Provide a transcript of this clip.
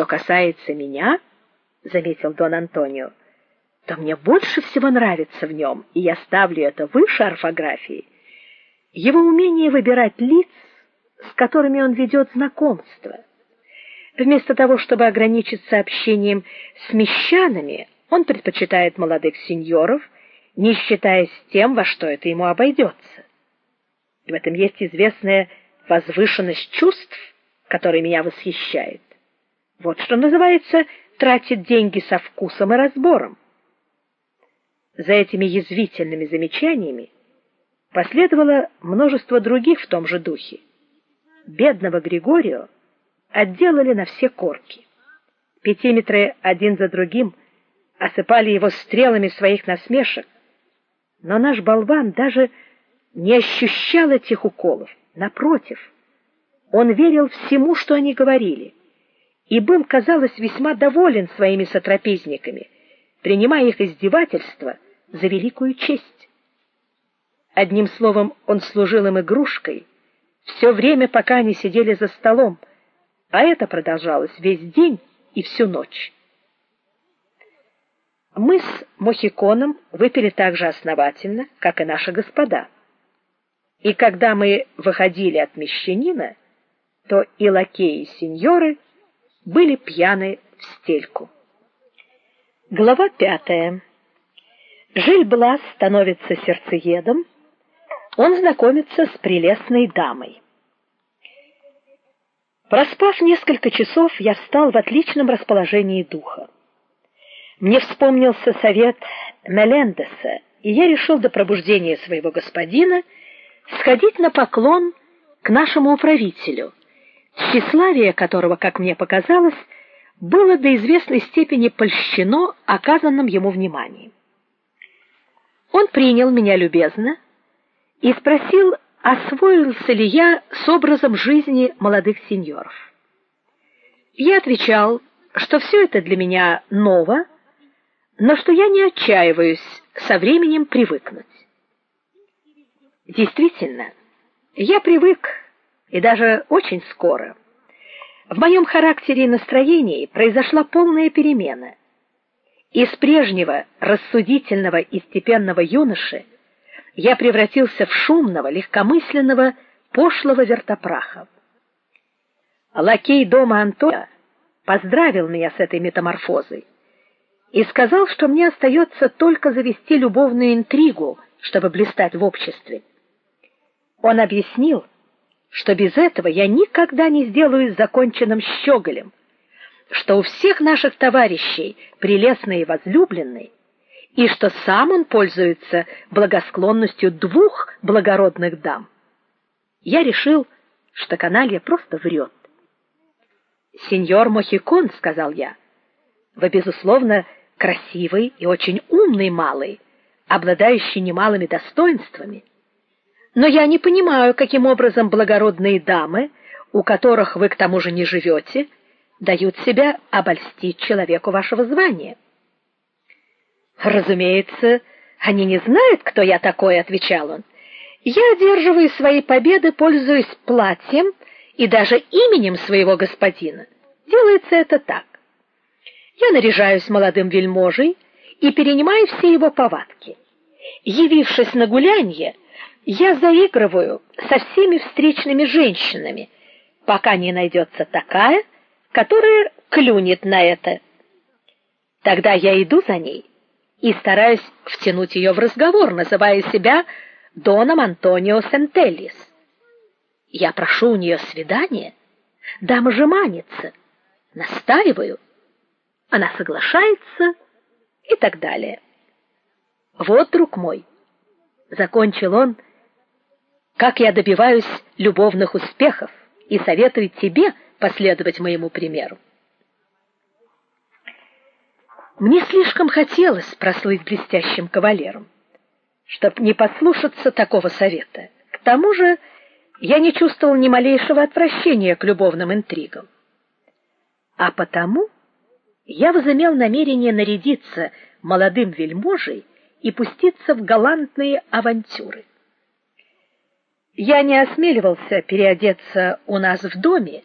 Что касается меня, заметил Дон Антонио, то мне больше всего нравится в нем, и я ставлю это выше орфографии. Его умение выбирать лиц, с которыми он ведет знакомство. Вместо того, чтобы ограничиться общением с мещанами, он предпочитает молодых сеньоров, не считаясь тем, во что это ему обойдется. В этом есть известная возвышенность чувств, которая меня восхищает. Вот что называется тратить деньги со вкусом и разбором. За этими язвительными замечаниями последовало множество других в том же духе. Бедного Григорио отделали на все корки. Пятиметры один за другим осыпали его стрелами своих насмешек, но наш болван даже не ощущал этих уколов. Напротив, он верил всему, что они говорили, и был, казалось, весьма доволен своими сотрапезниками, принимая их издевательства за великую честь. Одним словом, он служил им игрушкой все время, пока они сидели за столом, а это продолжалось весь день и всю ночь. Мы с Мохиконом выпили так же основательно, как и наши господа. И когда мы выходили от мещанина, то и лакеи, и сеньоры были пьяны в стельку. Глава пятая. Жиль-Блас становится сердцеедом. Он знакомится с прелестной дамой. Проспав несколько часов, я встал в отличном расположении духа. Мне вспомнился совет Мелендеса, и я решил до пробуждения своего господина сходить на поклон к нашему управителю, тщеславие которого, как мне показалось, было до известной степени польщено оказанным ему вниманием. Он принял меня любезно и спросил, освоился ли я с образом жизни молодых сеньоров. Я отвечал, что все это для меня ново, но что я не отчаиваюсь со временем привыкнуть. Действительно, я привык, и даже очень скоро. В моем характере и настроении произошла полная перемена. Из прежнего рассудительного и степенного юноши я превратился в шумного, легкомысленного, пошлого вертопраха. Лакей дома Антония поздравил меня с этой метаморфозой и сказал, что мне остается только завести любовную интригу, чтобы блистать в обществе. Он объяснил, что без этого я никогда не сделаюсь законченным щеголем, что у всех наших товарищей прелестные возлюбленные, и что сам он пользуется благосклонностью двух благородных дам. Я решил, что каналья просто врет. "Сеньор Мохикон", сказал я. "Вы безусловно красивый и очень умный малый, обладающий немалыми достоинствами. Но я не понимаю, каким образом благородные дамы, у которых вы к тому же не живете, дают себя обольстить человеку вашего звания". Разумеется, они не знают, кто я такой, отвечал он. Я одерживаю свои победы, пользуясь платьем и даже именем своего господина. Делается это так. Я наряжаюсь молодым вельможей и перенимаю все его повадки. Явившись на гулянье, я заигрываю со всеми встречными женщинами, пока не найдется такая, которая клюнет на это. Тогда я иду за ней и стараюсь втянуть ее в разговор, называя себя доном Антонио Сентеллис. Я прошу у нее свидания, дама же манится, настаиваю, она соглашается и так далее. Вот, друг мой, закончил он, как я добиваюсь любовных успехов и советую тебе последовать моему примеру. Мне слишком хотелось прослыть блестящим кавалером, чтоб не послушаться такого совета. К тому же, я не чувствовал ни малейшего отвращения к любовным интригам. А потому я возымел намерение нарядиться молодым вельможей и пуститься в галантные авантюры. Я не осмеливался переодеться у нас в доме,